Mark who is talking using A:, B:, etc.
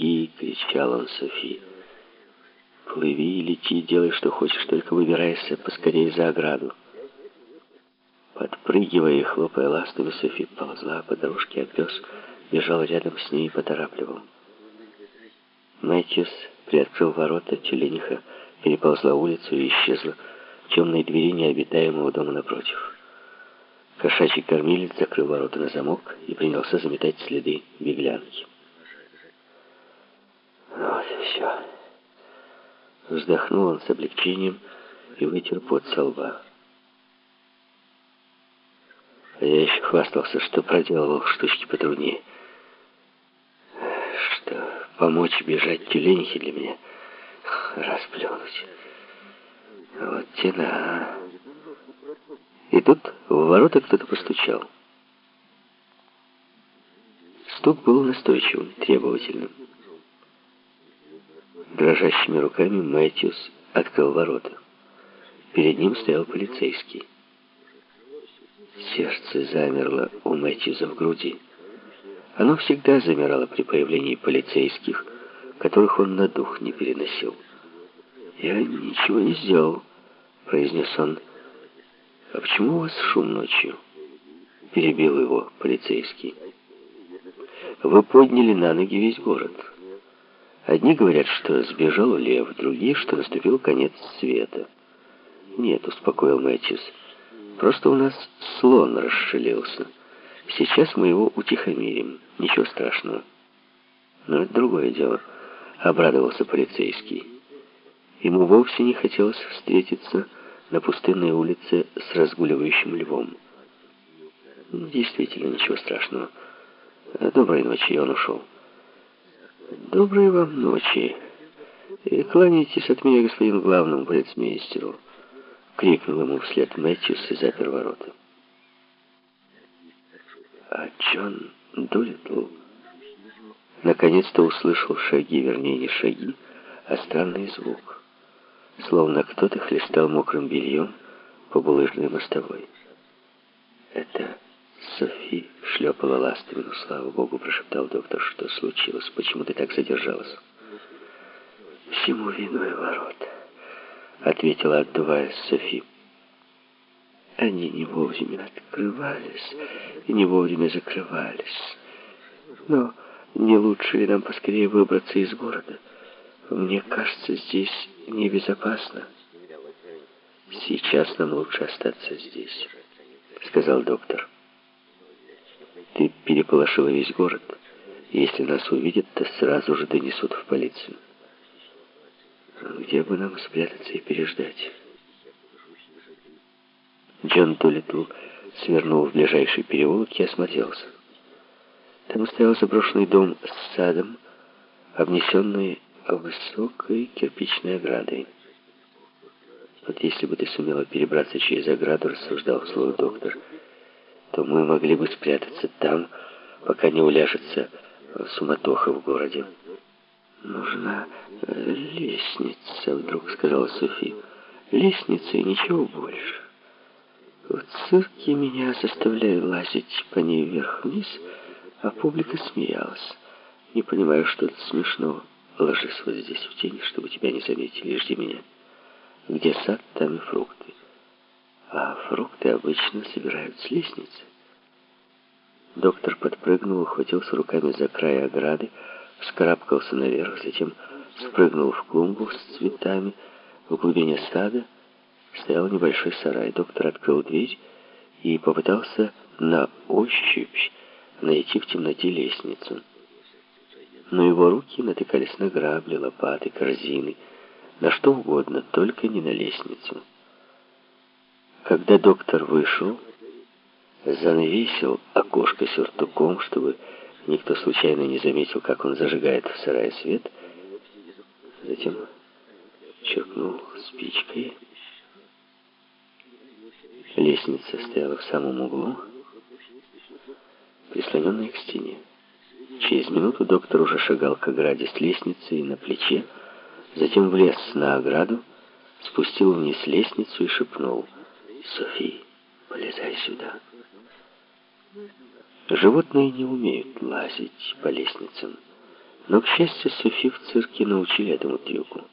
A: «Беги!» — кричал он Софи. «Плыви, лети, делай, что хочешь, только выбирайся поскорее за ограду». Подпрыгивая и хлопая ластами, Софи ползла по дорожке, а пес бежал рядом с ней и поторапливал. Мэтьюс приоткрыл ворота, тюлениха переползла улицу и исчезла в темной двери необитаемого дома напротив. Кошачий кормилец закрыл ворота на замок и принялся заметать следы беглянки. Все. Вздохнул он с облегчением и вытер пот со лба. А я еще хвастался, что проделывал штучки потруднее. Что помочь бежать тюленихе для меня расплюнуть. Вот тена. И тут в ворота кто-то постучал. Стук был настойчивым, требовательным. Дрожащими руками Мэтьюс открыл ворота. Перед ним стоял полицейский. Сердце замерло у Мэтьюза в груди. Оно всегда замирало при появлении полицейских, которых он на дух не переносил. «Я ничего не сделал», — произнес он. «А почему у вас шум ночью?» — перебил его полицейский. «Вы подняли на ноги весь город. Одни говорят, что сбежал лев, другие, что наступил конец света». «Нет», — успокоил Мэтьюс, — «просто у нас слон расшалился. Сейчас мы его утихомирим, ничего страшного». «Но это другое дело», — обрадовался полицейский. Ему вовсе не хотелось встретиться на пустынной улице с разгуливающим львом. Действительно, ничего страшного. Доброй ночи, и он ушел. Доброй вам ночи. И кланяйтесь от меня, господин главному полицмейстеру. Крикнул ему вслед Мэтьюс и запер ворота. А Джон Дулитл наконец-то услышал шаги, вернее, не шаги, а странный звук словно кто-то хлестал мокрым бельем по булыжной мостовой. Это Софи шлепала ластами, но, слава богу, прошептал доктор, что случилось, почему ты так задержалась. «Всему виной ворот», — ответила, отдуваясь Софи. Они не вовремя открывались и не вовремя закрывались. Но не лучше ли нам поскорее выбраться из города?» Мне кажется, здесь небезопасно. Сейчас нам лучше остаться здесь, сказал доктор. Ты переполошила весь город. Если нас увидят, то сразу же донесут в полицию. Где бы нам спрятаться и переждать? Джон Долитл свернул в ближайший переулок и осмотрелся. Там стоял заброшенный дом с садом, обнесенный высокой кирпичной оградой. Вот если бы ты сумела перебраться через ограду, рассуждал вслух доктор, то мы могли бы спрятаться там, пока не уляжется суматоха в городе. «Нужна э, лестница», — вдруг сказала Софи. «Лестница и ничего больше. В цирке меня заставляли лазить по ней вверх-вниз, а публика смеялась. Не понимаю, что тут смешного». Ложись вот здесь в тени, чтобы тебя не заметили, жди меня. Где сад, там и фрукты. А фрукты обычно собирают с лестницы. Доктор подпрыгнул, ухватился руками за край ограды, вскарабкался наверх, затем спрыгнул в клумбу с цветами. В глубине сада стоял небольшой сарай. Доктор открыл дверь и попытался на ощупь найти в темноте лестницу но его руки натыкались на грабли, лопаты, корзины, на что угодно, только не на лестницу. Когда доктор вышел, занавесил окошко сюртуком, чтобы никто случайно не заметил, как он зажигает в сарае свет, затем черкнул спичкой. Лестница стояла в самом углу, прислоненная к стене. Через минуту доктор уже шагал к ограде с лестницы и на плече, затем влез на ограду, спустил вниз лестницу и шепнул «Софи, полезай сюда». Животные не умеют лазить по лестницам, Но, к счастью, Софи в цирке научили этому трюку.